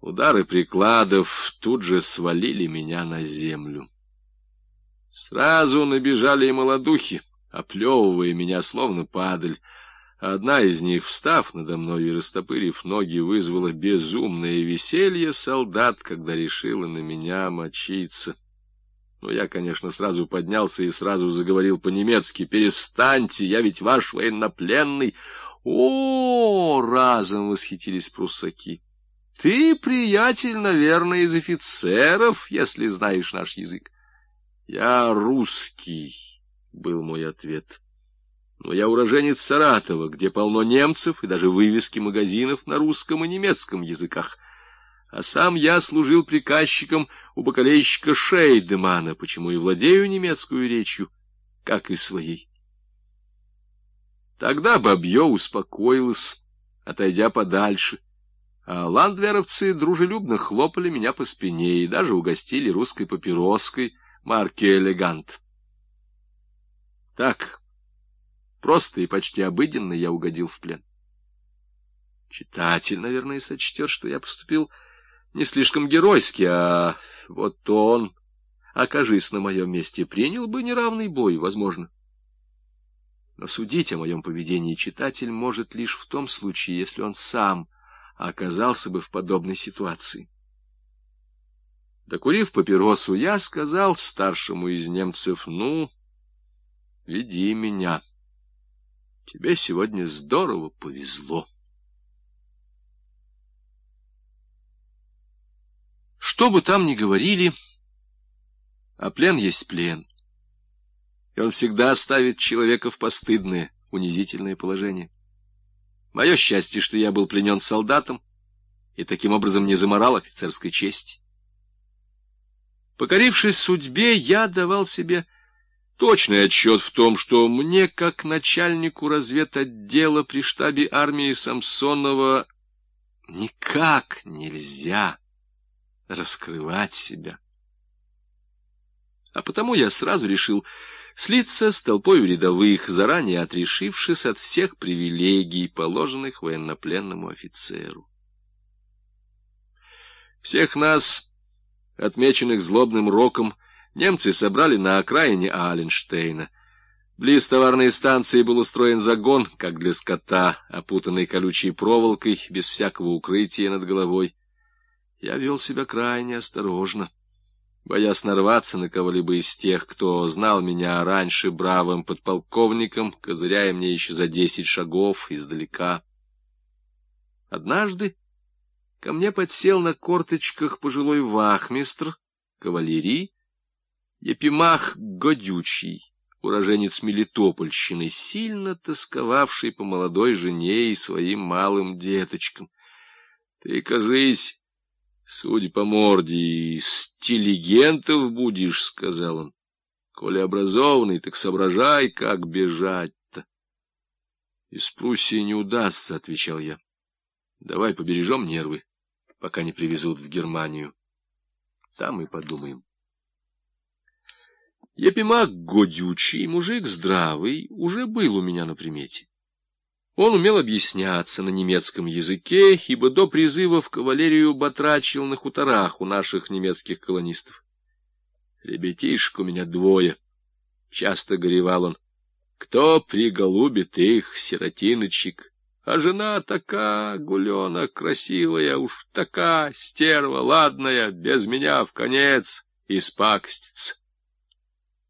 Удары прикладов тут же свалили меня на землю. Сразу набежали и молодухи, оплевывая меня, словно падаль. Одна из них, встав надо мной и растопырив ноги, вызвала безумное веселье солдат, когда решила на меня мочиться. Но я, конечно, сразу поднялся и сразу заговорил по-немецки. «Перестаньте, я ведь ваш военнопленный!» «О!» — разом восхитились пруссаки. «Ты, приятель, наверное, из офицеров, если знаешь наш язык». «Я русский», — был мой ответ. «Но я уроженец Саратова, где полно немцев и даже вывески магазинов на русском и немецком языках» а сам я служил приказчиком у бакалейщика Шейдемана, почему и владею немецкую речью, как и своей. Тогда бабье успокоилось, отойдя подальше, ландверовцы дружелюбно хлопали меня по спине и даже угостили русской папироской марки «Элегант». Так, просто и почти обыденно я угодил в плен. Читатель, наверное, сочтет, что я поступил не слишком геройски, а вот он, окажись на моем месте, принял бы неравный бой, возможно. Но судить о моем поведении читатель может лишь в том случае, если он сам оказался бы в подобной ситуации. Докурив папиросу, я сказал старшему из немцев, ну, веди меня. Тебе сегодня здорово повезло. Что бы там ни говорили, а плен есть плен. И он всегда ставит человека в постыдное, унизительное положение. Мое счастье, что я был пленен солдатом и таким образом не заморал офицерской чести. Покорившись судьбе, я давал себе точный отчет в том, что мне, как начальнику разведотдела при штабе армии Самсонова, никак нельзя раскрывать себя. А потому я сразу решил слиться с толпой рядовых, заранее отрешившись от всех привилегий, положенных военнопленному офицеру. Всех нас, отмеченных злобным роком, немцы собрали на окраине Аленштейна. Близ товарной станции был устроен загон, как для скота, опутанный колючей проволокой, без всякого укрытия над головой. Я вел себя крайне осторожно, боясь нарваться на кого-либо из тех, кто знал меня раньше бравым подполковником, козыряя мне еще за десять шагов издалека. Однажды ко мне подсел на корточках пожилой вахмистр кавалерии, Епимах Годючий, уроженец Мелитопольщины, сильно тосковавший по молодой жене и своим малым деточкам. Ты, кажись, Судя по морде, из телегентов будешь, — сказал он. Коли образованный, так соображай, как бежать-то. Из Пруссии не удастся, — отвечал я. Давай побережем нервы, пока не привезут в Германию. Там и подумаем. Епимак годючий, мужик здравый, уже был у меня на примете. Он умел объясняться на немецком языке, ибо до призыва в кавалерию батрачил на хуторах у наших немецких колонистов. Ребятишек у меня двое. Часто горевал он. Кто приголубит их, сиротиночек? А жена такая, гулена, красивая, уж такая, стерва, ладная, без меня в конец испакстится.